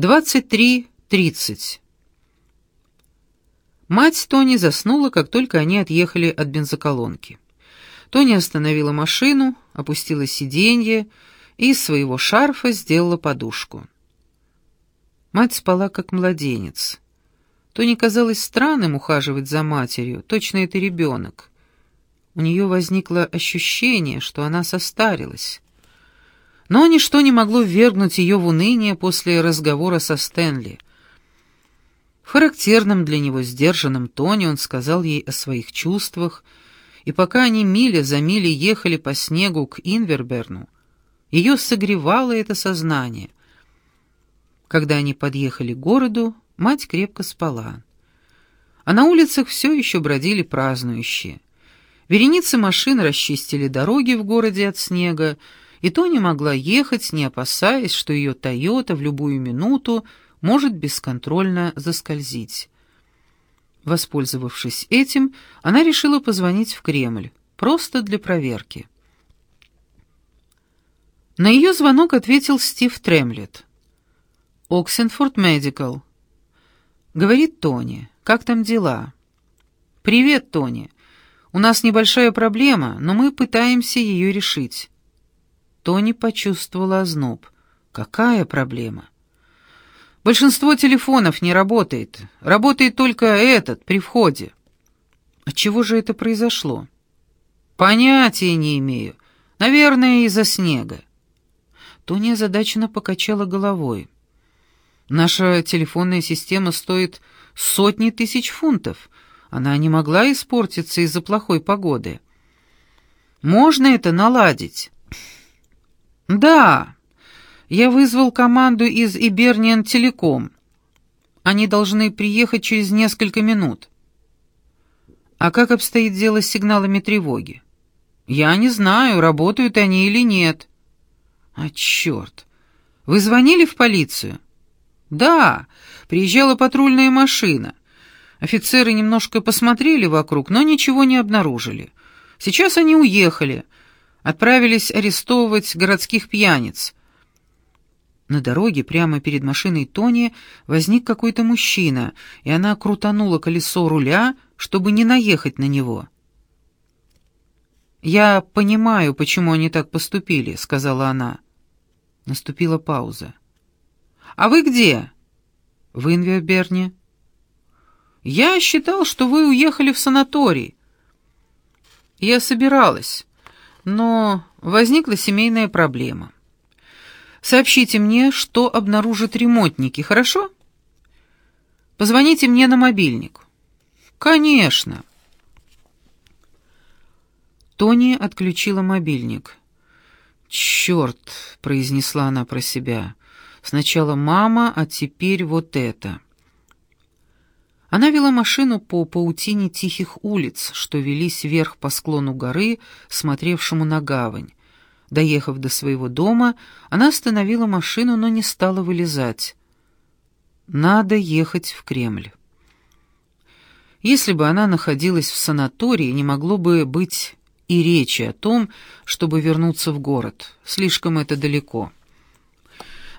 23.30. Мать Тони заснула, как только они отъехали от бензоколонки. Тони остановила машину, опустила сиденье и из своего шарфа сделала подушку. Мать спала, как младенец. Тони казалось странным ухаживать за матерью, точно это ребенок. У нее возникло ощущение, что она состарилась. Но ничто не могло ввергнуть ее в уныние после разговора со Стэнли. В характерном для него сдержанном тоне он сказал ей о своих чувствах, и пока они миля за милей ехали по снегу к Инверберну, ее согревало это сознание. Когда они подъехали к городу, мать крепко спала. А на улицах все еще бродили празднующие. Вереницы машин расчистили дороги в городе от снега, и то могла ехать, не опасаясь, что ее «Тойота» в любую минуту может бесконтрольно заскользить. Воспользовавшись этим, она решила позвонить в Кремль, просто для проверки. На ее звонок ответил Стив Тремлет. «Оксенфорд Медикал». Говорит Тони. «Как там дела?» «Привет, Тони. У нас небольшая проблема, но мы пытаемся ее решить. Тони почувствовала озноб. «Какая проблема?» «Большинство телефонов не работает. Работает только этот, при входе». «От чего же это произошло?» «Понятия не имею. Наверное, из-за снега». Тони озадаченно покачала головой. «Наша телефонная система стоит сотни тысяч фунтов. Она не могла испортиться из-за плохой погоды. Можно это наладить?» «Да, я вызвал команду из Иберниан Телеком. Они должны приехать через несколько минут». «А как обстоит дело с сигналами тревоги?» «Я не знаю, работают они или нет». «А черт! Вы звонили в полицию?» «Да, приезжала патрульная машина. Офицеры немножко посмотрели вокруг, но ничего не обнаружили. Сейчас они уехали отправились арестовывать городских пьяниц. На дороге прямо перед машиной Тони возник какой-то мужчина, и она крутанула колесо руля, чтобы не наехать на него. «Я понимаю, почему они так поступили», — сказала она. Наступила пауза. «А вы где?» «В Инверберне». «Я считал, что вы уехали в санаторий». «Я собиралась но возникла семейная проблема. Сообщите мне, что обнаружат ремонтники, хорошо? Позвоните мне на мобильник. Конечно. Тони отключила мобильник. «Черт!» — произнесла она про себя. «Сначала мама, а теперь вот это». Она вела машину по паутине тихих улиц, что велись вверх по склону горы, смотревшему на гавань. Доехав до своего дома, она остановила машину, но не стала вылезать. Надо ехать в Кремль. Если бы она находилась в санатории, не могло бы быть и речи о том, чтобы вернуться в город. Слишком это далеко.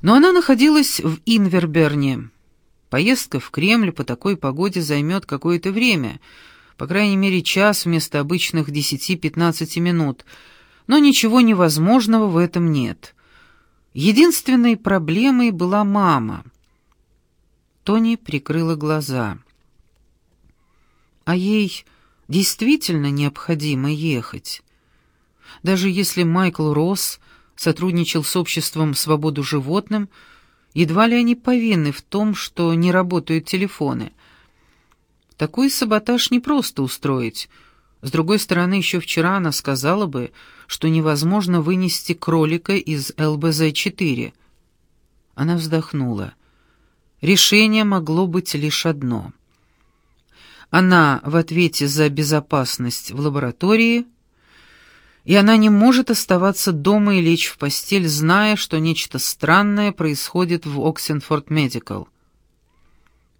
Но она находилась в Инверберне, Поездка в Кремль по такой погоде займет какое-то время, по крайней мере час вместо обычных 10-15 минут, но ничего невозможного в этом нет. Единственной проблемой была мама. Тони прикрыла глаза. А ей действительно необходимо ехать. Даже если Майкл Росс сотрудничал с обществом «Свободу животным», Едва ли они повинны в том, что не работают телефоны. Такой саботаж непросто устроить. С другой стороны, еще вчера она сказала бы, что невозможно вынести кролика из ЛБЗ-4. Она вздохнула. Решение могло быть лишь одно. Она в ответе за безопасность в лаборатории — и она не может оставаться дома и лечь в постель, зная, что нечто странное происходит в Оксенфорд Медикал.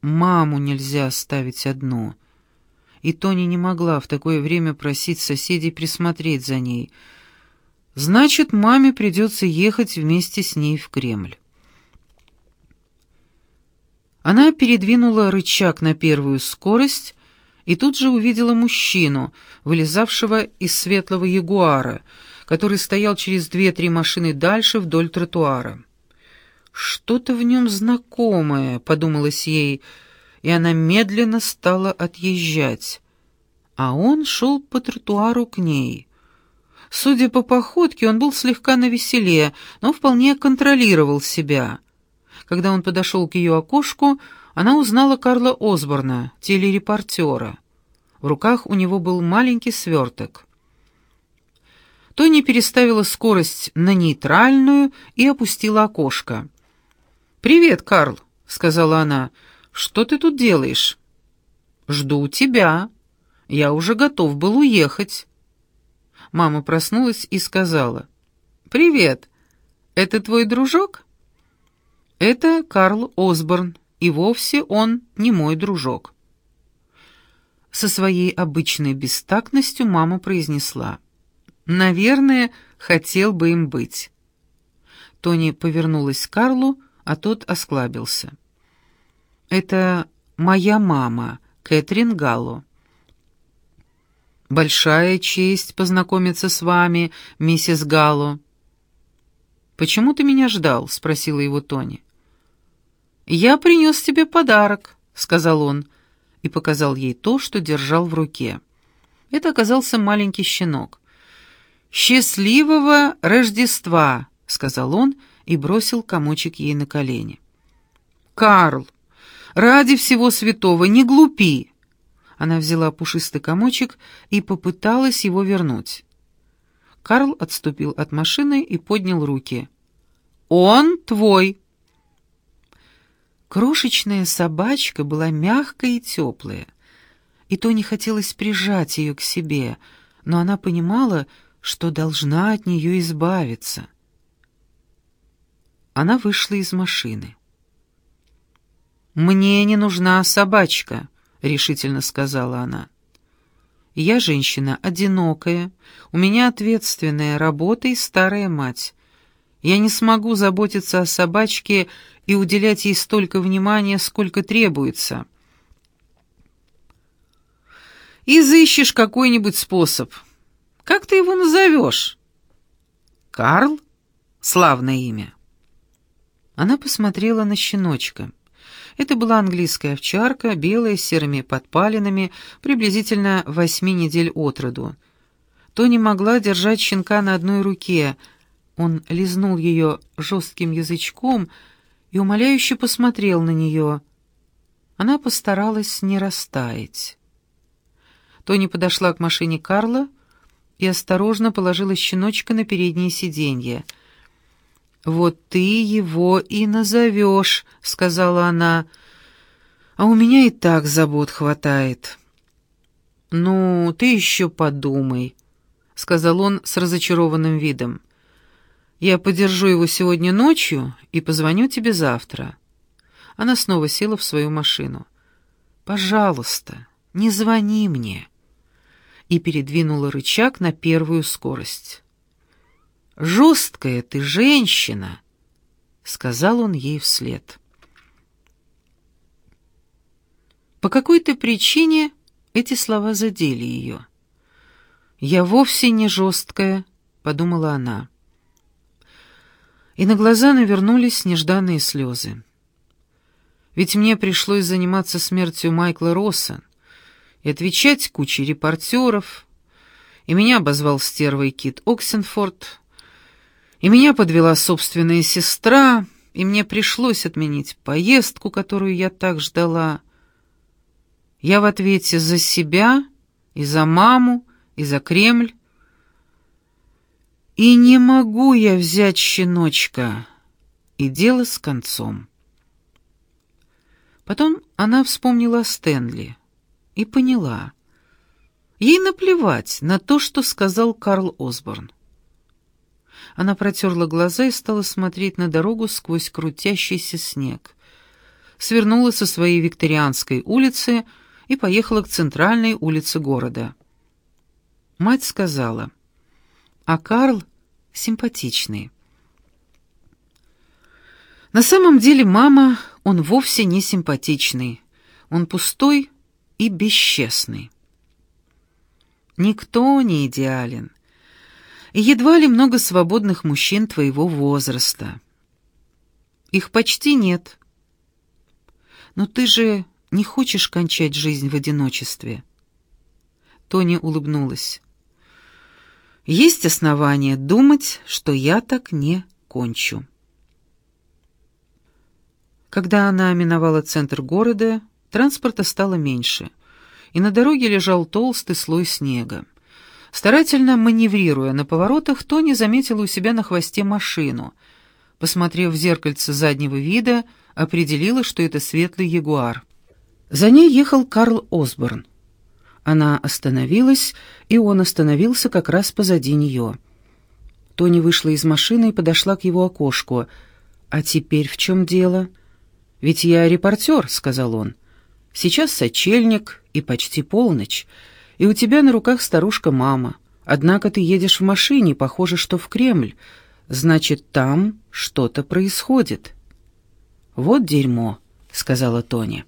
Маму нельзя оставить одну. И Тони не могла в такое время просить соседей присмотреть за ней. Значит, маме придется ехать вместе с ней в Кремль. Она передвинула рычаг на первую скорость и тут же увидела мужчину, вылезавшего из светлого ягуара, который стоял через две-три машины дальше вдоль тротуара. «Что-то в нем знакомое», — подумалось ей, и она медленно стала отъезжать. А он шел по тротуару к ней. Судя по походке, он был слегка навеселе, но вполне контролировал себя. Когда он подошел к ее окошку, она узнала Карла Осборна, телерепортера. В руках у него был маленький сверток. Тони переставила скорость на нейтральную и опустила окошко. «Привет, Карл», — сказала она. «Что ты тут делаешь?» «Жду тебя. Я уже готов был уехать». Мама проснулась и сказала. «Привет. Это твой дружок?» «Это Карл Осборн, и вовсе он не мой дружок». Со своей обычной бестактностью мама произнесла. «Наверное, хотел бы им быть». Тони повернулась к Карлу, а тот осклабился. «Это моя мама, Кэтрин Галло». «Большая честь познакомиться с вами, миссис Галло». «Почему ты меня ждал?» — спросила его Тони. «Я принес тебе подарок», — сказал он, и показал ей то, что держал в руке. Это оказался маленький щенок. «Счастливого Рождества!» — сказал он, — и бросил комочек ей на колени. «Карл, ради всего святого, не глупи!» Она взяла пушистый комочек и попыталась его вернуть. Карл отступил от машины и поднял руки. «Он твой!» Крошечная собачка была мягкая и теплая, и то не хотелось прижать ее к себе, но она понимала, что должна от нее избавиться. Она вышла из машины. «Мне не нужна собачка», — решительно сказала она. «Я женщина одинокая, у меня ответственная работа и старая мать. Я не смогу заботиться о собачке и уделять ей столько внимания, сколько требуется». «Изыщешь какой-нибудь способ. Как ты его назовешь?» «Карл? Славное имя». Она посмотрела на щеночка. Это была английская овчарка, белая, с серыми подпалинами, приблизительно восьми недель от роду. Тони могла держать щенка на одной руке. Он лизнул ее жестким язычком и умоляюще посмотрел на нее. Она постаралась не растаять. Тони подошла к машине Карла и осторожно положила щеночка на переднее сиденье — «Вот ты его и назовешь», — сказала она. «А у меня и так забот хватает». «Ну, ты еще подумай», — сказал он с разочарованным видом. «Я подержу его сегодня ночью и позвоню тебе завтра». Она снова села в свою машину. «Пожалуйста, не звони мне» и передвинула рычаг на первую скорость. «Жесткая ты женщина!» — сказал он ей вслед. По какой-то причине эти слова задели ее. «Я вовсе не жесткая», — подумала она. И на глаза навернулись нежданные слезы. Ведь мне пришлось заниматься смертью Майкла Росса и отвечать куче репортеров, и меня обозвал стервой Кит Оксенфорд, и меня подвела собственная сестра, и мне пришлось отменить поездку, которую я так ждала. Я в ответе за себя, и за маму, и за Кремль. И не могу я взять щеночка, и дело с концом. Потом она вспомнила Стэнли и поняла. Ей наплевать на то, что сказал Карл Осборн. Она протерла глаза и стала смотреть на дорогу сквозь крутящийся снег. Свернула со своей викторианской улицы и поехала к центральной улице города. Мать сказала, а Карл симпатичный. На самом деле мама Он вовсе не симпатичный. Он пустой и бесчестный. Никто не идеален. И едва ли много свободных мужчин твоего возраста. Их почти нет. Но ты же не хочешь кончать жизнь в одиночестве. Тони улыбнулась. Есть основания думать, что я так не кончу. Когда она миновала центр города, транспорта стало меньше, и на дороге лежал толстый слой снега. Старательно маневрируя на поворотах, Тони заметила у себя на хвосте машину. Посмотрев в зеркальце заднего вида, определила, что это светлый ягуар. За ней ехал Карл Осборн. Она остановилась, и он остановился как раз позади нее. Тони вышла из машины и подошла к его окошку. «А теперь в чем дело?» «Ведь я репортер», — сказал он. «Сейчас сочельник и почти полночь, и у тебя на руках старушка-мама. Однако ты едешь в машине, похоже, что в Кремль. Значит, там что-то происходит». «Вот дерьмо», — сказала Тони.